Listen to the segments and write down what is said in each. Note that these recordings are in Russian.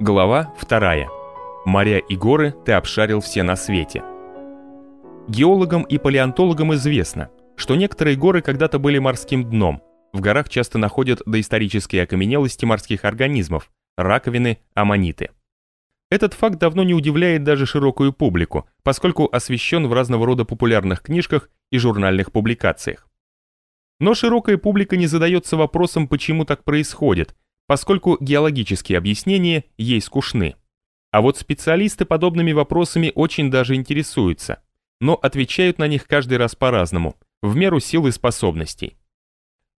Глава 2. Моря и горы ты обшарил все на свете. Геологам и палеонтологам известно, что некоторые горы когда-то были морским дном. В горах часто находят доисторические окаменелости морских организмов, раковины, аммониты. Этот факт давно не удивляет даже широкую публику, поскольку освещен в разного рода популярных книжках и журнальных публикациях. Но широкая публика не задается вопросом, почему так происходит, поскольку геологические объяснения ей скучны. А вот специалисты подобными вопросами очень даже интересуются, но отвечают на них каждый раз по-разному, в меру сил и способностей.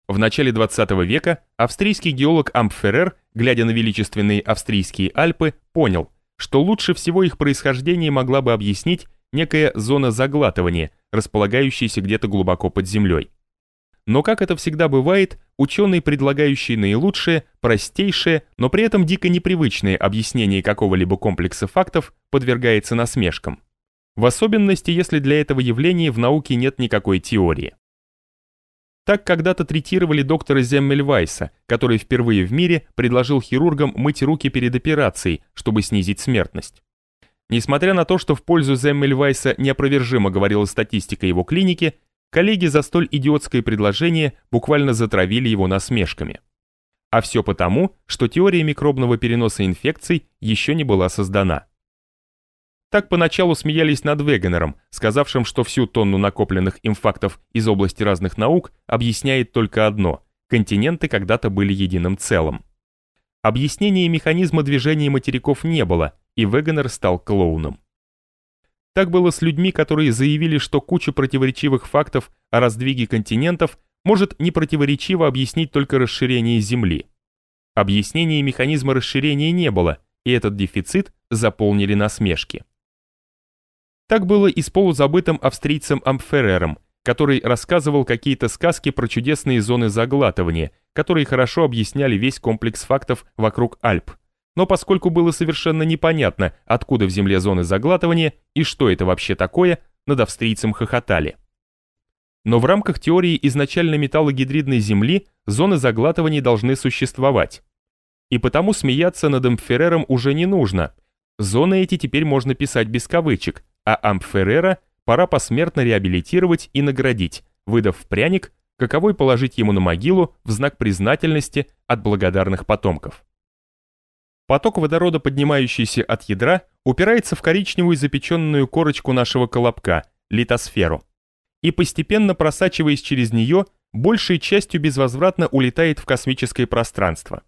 В начале 20 века австрийский геолог Ампферер, глядя на величественные австрийские Альпы, понял, что лучше всего их происхождение могла бы объяснить некая зона заглатывания, располагающаяся где-то глубоко под землей. Но как это всегда бывает, ученый, предлагающий наилучшее, простейшее, но при этом дико непривычное объяснение какого-либо комплекса фактов, подвергается насмешкам. В особенности, если для этого явления в науке нет никакой теории. Так когда-то третировали доктора Земмельвайса, который впервые в мире предложил хирургам мыть руки перед операцией, чтобы снизить смертность. Несмотря на то, что в пользу Земмельвайса неопровержимо говорила статистика его клиники, Коллеги за столь идиотское предложение буквально затравили его насмешками. А все потому, что теория микробного переноса инфекций еще не была создана. Так поначалу смеялись над Вегенером, сказавшим, что всю тонну накопленных им фактов из области разных наук объясняет только одно – континенты когда-то были единым целым. Объяснения механизма движения материков не было, и Вегенер стал клоуном. Так было с людьми, которые заявили, что куча противоречивых фактов о раздвиге континентов может непротиворечиво объяснить только расширение Земли. Объяснения механизма расширения не было, и этот дефицит заполнили насмешки. Так было и с полузабытым австрийцем Амферером, который рассказывал какие-то сказки про чудесные зоны заглатывания, которые хорошо объясняли весь комплекс фактов вокруг Альп но поскольку было совершенно непонятно, откуда в земле зоны заглатывания и что это вообще такое, над австрийцем хохотали. Но в рамках теории изначально металлогидридной Земли зоны заглатывания должны существовать. И потому смеяться над Амферером уже не нужно. Зоны эти теперь можно писать без кавычек, а Амферера пора посмертно реабилитировать и наградить, выдав пряник, каковой положить ему на могилу в знак признательности от благодарных потомков. Поток водорода, поднимающийся от ядра, упирается в коричневую запеченную корочку нашего колобка, литосферу. И постепенно просачиваясь через нее, большей частью безвозвратно улетает в космическое пространство.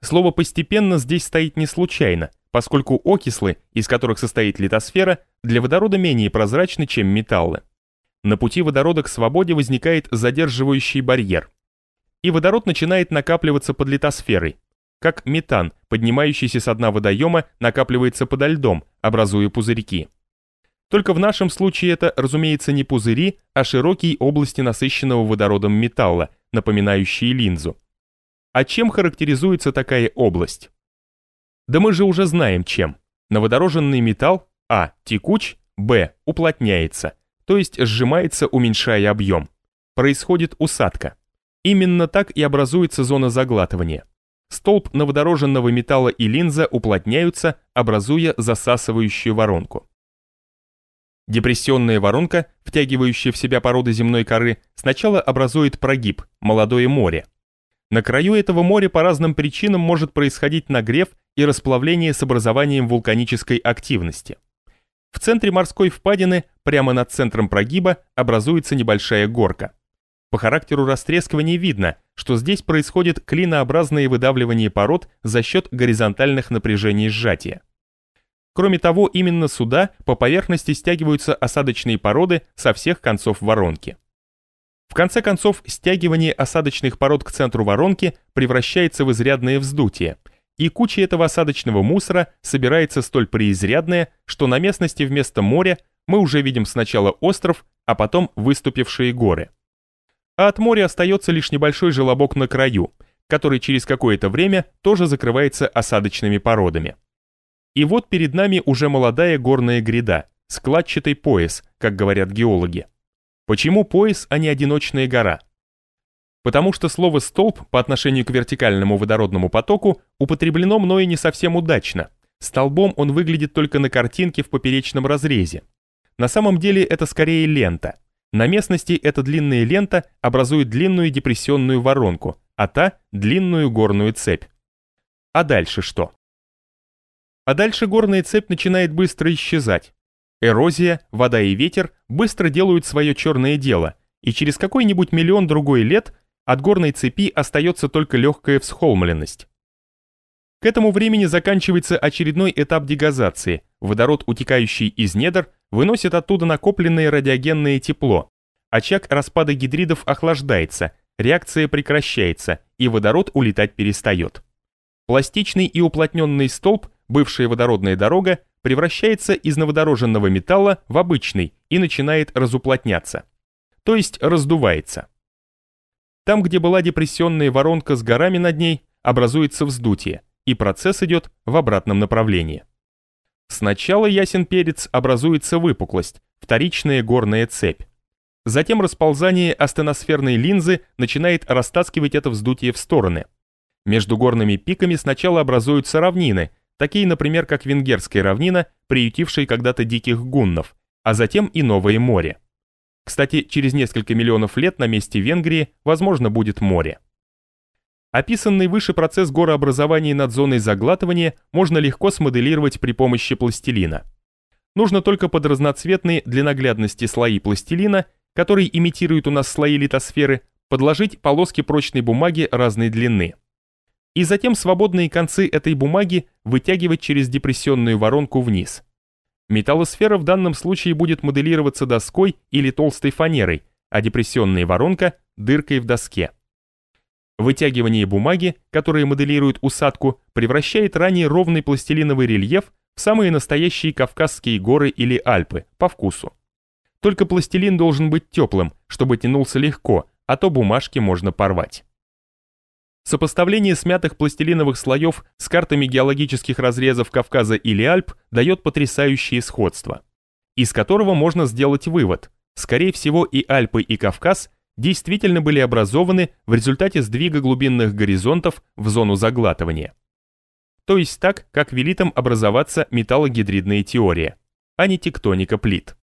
Слово «постепенно» здесь стоит не случайно, поскольку окислы, из которых состоит литосфера, для водорода менее прозрачны, чем металлы. На пути водорода к свободе возникает задерживающий барьер. И водород начинает накапливаться под литосферой, как метан, поднимающийся с дна водоема, накапливается подо льдом, образуя пузырьки. Только в нашем случае это, разумеется, не пузыри, а широкие области насыщенного водородом металла, напоминающие линзу. А чем характеризуется такая область? Да мы же уже знаем чем. Новодороженный металл А. Текуч, Б. Уплотняется, то есть сжимается, уменьшая объем. Происходит усадка. Именно так и образуется зона заглатывания столб новодороженного металла и линза уплотняются, образуя засасывающую воронку. Депрессионная воронка, втягивающая в себя породы земной коры, сначала образует прогиб, молодое море. На краю этого моря по разным причинам может происходить нагрев и расплавление с образованием вулканической активности. В центре морской впадины, прямо над центром прогиба, образуется небольшая горка. По характеру растрескивания видно, что здесь происходит клинообразное выдавливание пород за счет горизонтальных напряжений сжатия. Кроме того, именно сюда по поверхности стягиваются осадочные породы со всех концов воронки. В конце концов, стягивание осадочных пород к центру воронки превращается в изрядное вздутие, и куча этого осадочного мусора собирается столь преизрядная, что на местности вместо моря мы уже видим сначала остров, а потом выступившие горы а от моря остается лишь небольшой желобок на краю, который через какое-то время тоже закрывается осадочными породами. И вот перед нами уже молодая горная гряда, складчатый пояс, как говорят геологи. Почему пояс, а не одиночная гора? потому что слово «столб» по отношению к вертикальному водородному потоку употреблено мною не совсем удачно. Столбом он выглядит только на картинке в поперечном разрезе. На самом деле это скорее лента. На местности эта длинная лента образует длинную депрессионную воронку, а та – длинную горную цепь. А дальше что? А дальше горная цепь начинает быстро исчезать. Эрозия, вода и ветер быстро делают свое черное дело, и через какой-нибудь миллион другой лет от горной цепи остается только легкая всхолмленность. К этому времени заканчивается очередной этап дегазации, водород, утекающий из недр, выносит оттуда накопленное радиогенное тепло, очаг распада гидридов охлаждается, реакция прекращается, и водород улетать перестает. Пластичный и уплотненный столб, бывшая водородная дорога, превращается из новодороженного металла в обычный и начинает разуплотняться. То есть раздувается. Там, где была депрессионная воронка с горами над ней, образуется вздутие, и процесс идет в обратном направлении. Сначала ясен перец образуется выпуклость, вторичная горная цепь. Затем расползание астеносферной линзы начинает растаскивать это вздутие в стороны. Между горными пиками сначала образуются равнины, такие, например, как Венгерская равнина, приютившая когда-то диких гуннов, а затем и Новое море. Кстати, через несколько миллионов лет на месте Венгрии, возможно, будет море. Описанный выше процесс горообразования над зоной заглатывания можно легко смоделировать при помощи пластилина. Нужно только под разноцветные для наглядности слои пластилина, которые имитируют у нас слои литосферы, подложить полоски прочной бумаги разной длины и затем свободные концы этой бумаги вытягивать через депрессионную воронку вниз. Металлосфера в данном случае будет моделироваться доской или толстой фанерой, а депрессионная воронка – дыркой в доске. Вытягивание бумаги, которое моделирует усадку, превращает ранее ровный пластилиновый рельеф в самые настоящие Кавказские горы или Альпы, по вкусу. Только пластилин должен быть теплым, чтобы тянулся легко, а то бумажки можно порвать. Сопоставление смятых пластилиновых слоев с картами геологических разрезов Кавказа или Альп дает потрясающее сходство, из которого можно сделать вывод. Скорее всего и Альпы, и Кавказ действительно были образованы в результате сдвига глубинных горизонтов в зону заглатывания. То есть так, как велит им образоваться металлогидридная теория, а не тектоника плит.